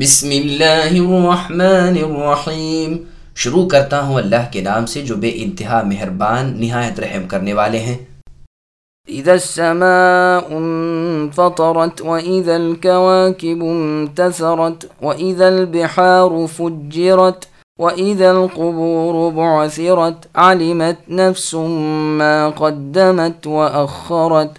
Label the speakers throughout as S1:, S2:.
S1: بسم اللہ الرحمن الرحیم شروع کرتا ہوں اللہ کے نام سے جو بے انتہا مہربان نہایت رحم کرنے والے ہیں۔
S2: اذا السماء انفطرت واذا الكواكب انتثرت واذا البحار فجرت واذا القبور بعثرت علمت نفس ما قدمت واخرت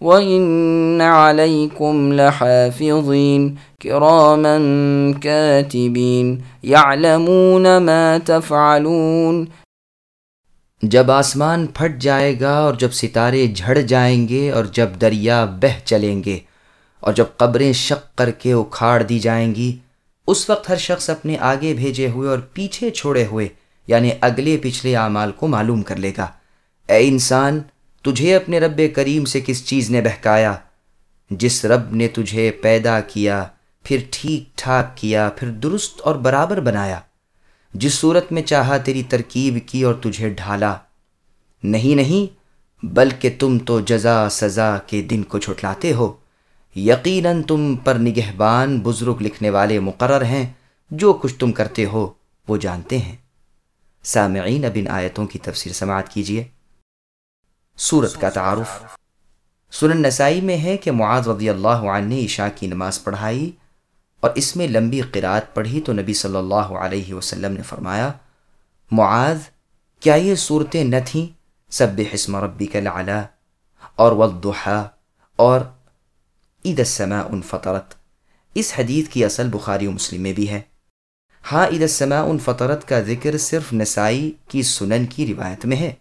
S2: وإن عليكم لحافظين كراما كاتبين يعلمون ما تفعلون
S3: جب آسمان پھٹ جائے گا اور جب ستارے جھڑ جائیں گے اور جب دریا بہ چلیں گے اور جب قبریں شق کر کے اکھاڑ دی جائیں گی، اس وقت ہر شخص اپنے آگے بھیجے ہوئے اور پیچھے چھوڑے ہوئے یعنی اگلے پچھلے اعمال کو معلوم کر لے گا۔ اے انسان تجھے اپنے رب کریم سے کس چیز نے بہکایا؟ جس رب نے تجھے پیدا کیا، پھر ٹھیک ٹھاک کیا، پھر درست اور برابر بنایا، جس صورت میں چاہا تیری ترکیب کی اور تجھے ڈھالا۔ نہیں نہیں، بلکہ تم تو جزا سزا کے دن کو چھٹلاتے ہو۔ یقیناً تم پر نگہبان بزرگ لکھنے والے مقرر ہیں، جو کچھ تم کرتے ہو، وہ جانتے ہیں۔ سامعین، اب ان آیتوں کی تفسیر سماعت کیجیے۔ سورت کا تعارف۔ سنن نسائی میں ہے کہ معاذ رضی اللہ عنہ نے عشاء کی نماز پڑھائی اور اس میں لمبی قرآت پڑھی تو نبی صلی اللہ علیہ وسلم نے فرمایا، معاذ، کیا یہ صورتیں نہ تھیں؟ سب حسم ربی کا اور والضحا اور عید السماء ان فطرت اس حدیث کی اصل بخاری و مسلم میں بھی ہے۔ ہاں عید السماء ان فطرت کا ذکر صرف نسائی کی سنن کی روایت میں ہے۔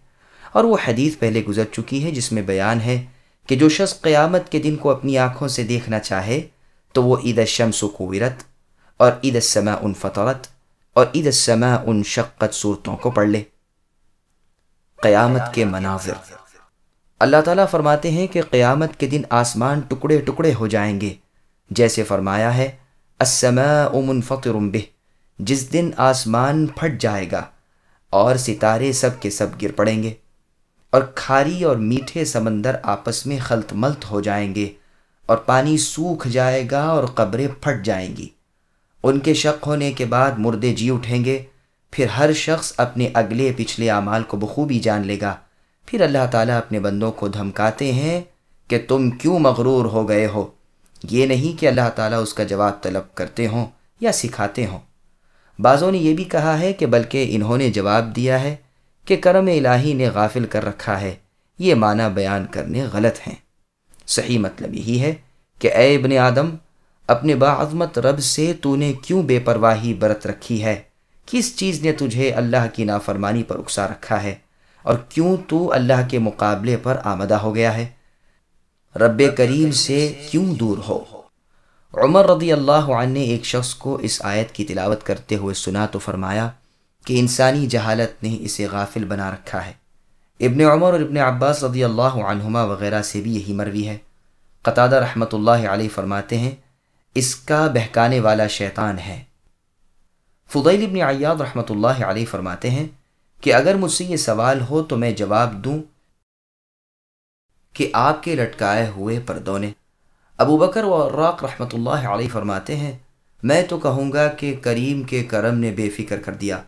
S3: اور وہ حدیث پہلے گزر چکی ہے جس میں بیان ہے کہ جو شخص قیامت کے دن کو اپنی آنکھوں سے دیکھنا چاہے تو وہ عید الشمس و کویرت اور عید السماء ان فطرت اور عید السماء ان شقت صورتوں کو پڑھ لے۔ قیامت کے مناظر۔ اللہ تعالیٰ فرماتے ہیں کہ قیامت کے دن آسمان ٹکڑے ٹکڑے ہو جائیں گے۔ جیسے فرمایا ہے، السماء منفطر به جس دن آسمان پھٹ جائے گا اور ستارے سب کے سب گر پڑیں گے۔ اور کھاری اور میٹھے سمندر آپس میں خلط ملت ہو جائیں گے اور پانی سوکھ جائے گا اور قبریں پھٹ جائیں گی۔ ان کے شک ہونے کے بعد مردے جی اٹھیں گے۔ پھر ہر شخص اپنے اگلے پچھلے اعمال کو بخوبی جان لے گا۔ پھر اللہ تعالیٰ اپنے بندوں کو دھمکاتے ہیں کہ تم کیوں مغرور ہو گئے ہو۔ یہ نہیں کہ اللہ تعالیٰ اس کا جواب طلب کرتے ہوں یا سکھاتے ہوں۔ بعضوں نے یہ بھی کہا ہے کہ بلکہ انہوں نے جواب دیا ہے کہ کرم الہی نے غافل کر رکھا ہے، یہ معنی بیان کرنے غلط ہیں۔ صحیح مطلب یہی ہے کہ اے ابن آدم، اپنے باعظمت رب سے تو نے کیوں بے پرواہی برت رکھی ہے؟ کس چیز نے تجھے اللہ کی نافرمانی پر اکسا رکھا ہے؟ اور کیوں تو اللہ کے مقابلے پر آمدہ ہو گیا ہے؟ رب کریم سے کیوں دور ہو؟ عمر رضی اللہ عنہ نے ایک شخص کو اس آیت کی تلاوت کرتے ہوئے سنا تو فرمایا کہ انسانی جہالت نے اسے غافل بنا رکھا ہے۔ ابن عمر اور ابن عباس رضی اللہ عنہما وغیرہ سے بھی یہی مروی ہے۔ قطادہ رحمۃ اللہ علیہ فرماتے ہیں، اس کا بہکانے والا شیطان ہے۔ فضیل ابن عیاد رحمۃ اللہ علیہ فرماتے ہیں کہ اگر مجھ سے یہ سوال ہو تو میں جواب دوں کہ آپ کے لٹکائے ہوئے پردوں نے۔ ابو بکر و راق رحمۃ اللہ علیہ فرماتے ہیں، میں تو کہوں گا کہ کریم کے کرم نے بے فکر کر دیا۔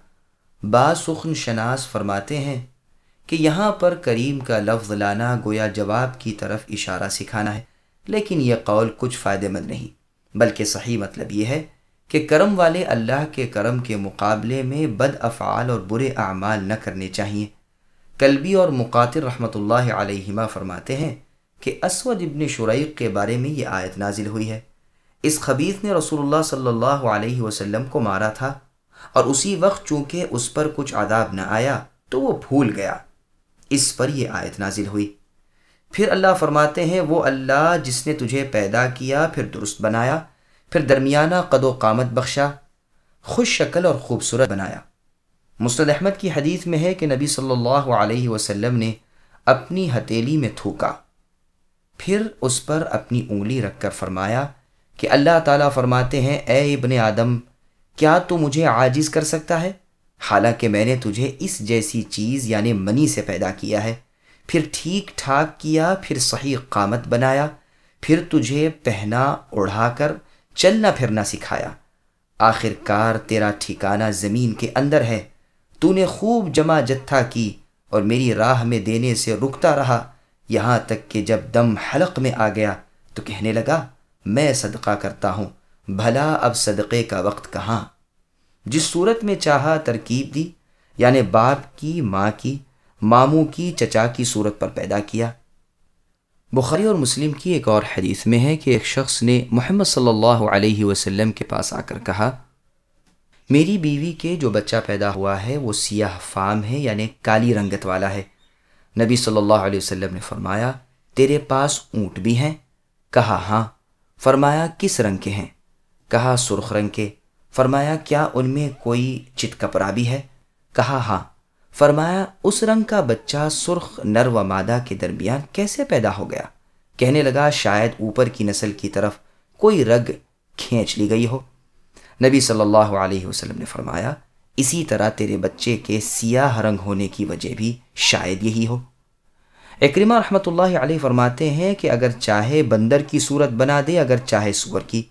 S3: سخن شناس فرماتے ہیں کہ یہاں پر کریم کا لفظ لانا گویا جواب کی طرف اشارہ سکھانا ہے، لیکن یہ قول کچھ فائدہ مند نہیں، بلکہ صحیح مطلب یہ ہے کہ کرم والے اللہ کے کرم کے مقابلے میں بد افعال اور برے اعمال نہ کرنے چاہیے۔ کلبی اور مقاتر رحمۃ اللہ علیہما فرماتے ہیں کہ اسود ابن شریق کے بارے میں یہ آیت نازل ہوئی ہے۔ اس خبیث نے رسول اللہ صلی اللہ علیہ وسلم کو مارا تھا اور اسی وقت چونکہ اس پر کچھ عذاب نہ آیا تو وہ بھول گیا۔ اس پر یہ آیت نازل ہوئی۔ پھر اللہ فرماتے ہیں، وہ اللہ جس نے تجھے پیدا کیا، پھر درست بنایا، پھر درمیانہ قد و قامت بخشا، خوش شکل اور خوبصورت بنایا۔ مسرد احمد کی حدیث میں ہے کہ نبی صلی اللہ علیہ وسلم نے اپنی ہتیلی میں تھوکا۔ پھر اس پر اپنی انگلی رکھ کر فرمایا کہ اللہ تعالیٰ فرماتے ہیں، اے ابن آدم کیا تو مجھے عاجز کر سکتا ہے؟ حالانکہ میں نے تجھے اس جیسی چیز یعنی منی سے پیدا کیا ہے۔ پھر ٹھیک ٹھاک کیا، پھر صحیح قامت بنایا، پھر تجھے پہنا اڑھا کر، چلنا پھرنا سکھایا۔ آخر کار تیرا ٹھکانہ زمین کے اندر ہے۔ تو نے خوب جمع جتھا کی اور میری راہ میں دینے سے رکتا رہا۔ یہاں تک کہ جب دم حلق میں آ گیا تو کہنے لگا، میں صدقہ کرتا ہوں۔ بھلا اب صدقے کا وقت کہاں؟ جس صورت میں چاہا ترکیب دی یعنی باپ کی، ماں کی، ماموں کی، چچا کی صورت پر پیدا کیا۔ بخاری اور مسلم کی ایک اور حدیث میں ہے کہ ایک شخص نے محمد صلی اللہ علیہ وسلم کے پاس آ کر کہا، میری بیوی کے جو بچہ پیدا ہوا ہے، وہ سیاہ فام ہے یعنی کالی رنگت والا ہے۔ نبی صلی اللہ علیہ وسلم نے فرمایا، تیرے پاس اونٹ بھی ہیں؟ کہا ہاں فرمایا، کس رنگ کے ہیں؟ کہا سرخ رنگ کے، فرمایا، کیا ان میں کوئی چت کپڑا بھی ہے؟ کہا ہاں۔ فرمایا، اس رنگ کا بچہ سرخ نر و مادہ کے درمیان کیسے پیدا ہو گیا؟ کہنے لگا، شاید اوپر کی نسل کی طرف کوئی رگ کھینچ لی گئی ہو. نبی صلی اللہ علیہ وسلم نے فرمایا، اسی طرح تیرے بچے کے سیاہ رنگ ہونے کی وجہ بھی شاید یہی ہو. اکرمہ رحمۃ اللہ علیہ فرماتے ہیں کہ اگر چاہے بندر کی صورت بنا دے، اگر چاہے سور کی۔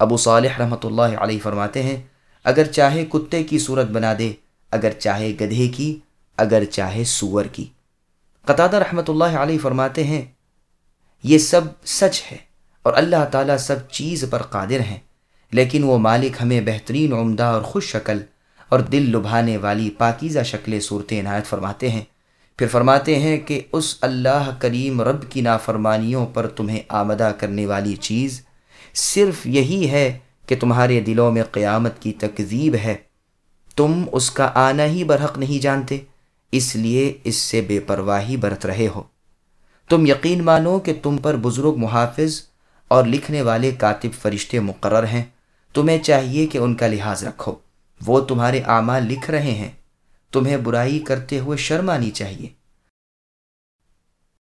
S3: ابو صالح رحمۃ اللہ علیہ فرماتے ہیں، اگر چاہے کتے کی صورت بنا دے، اگر چاہے گدھے کی، اگر چاہے سور کی۔ قطع رحمۃ اللہ علیہ فرماتے ہیں، یہ سب سچ ہے اور اللہ تعالیٰ سب چیز پر قادر ہیں، لیکن وہ مالک ہمیں بہترین عمدہ اور خوش شکل اور دل لبھانے والی پاکیزہ شکل صورت عنایت فرماتے ہیں۔ پھر فرماتے ہیں کہ اس اللہ کریم رب کی نافرمانیوں پر تمہیں آمدہ کرنے والی چیز صرف یہی ہے کہ تمہارے دلوں میں قیامت کی تکذیب ہے۔ تم اس کا آنا ہی برحق نہیں جانتے، اس لیے اس سے بے پرواہی برت رہے ہو۔ تم یقین مانو کہ تم پر بزرگ محافظ اور لکھنے والے کاتب فرشتے مقرر ہیں۔ تمہیں چاہیے کہ ان کا لحاظ رکھو۔ وہ تمہارے اعمال لکھ رہے ہیں۔ تمہیں برائی کرتے ہوئے شرم آنی چاہیے۔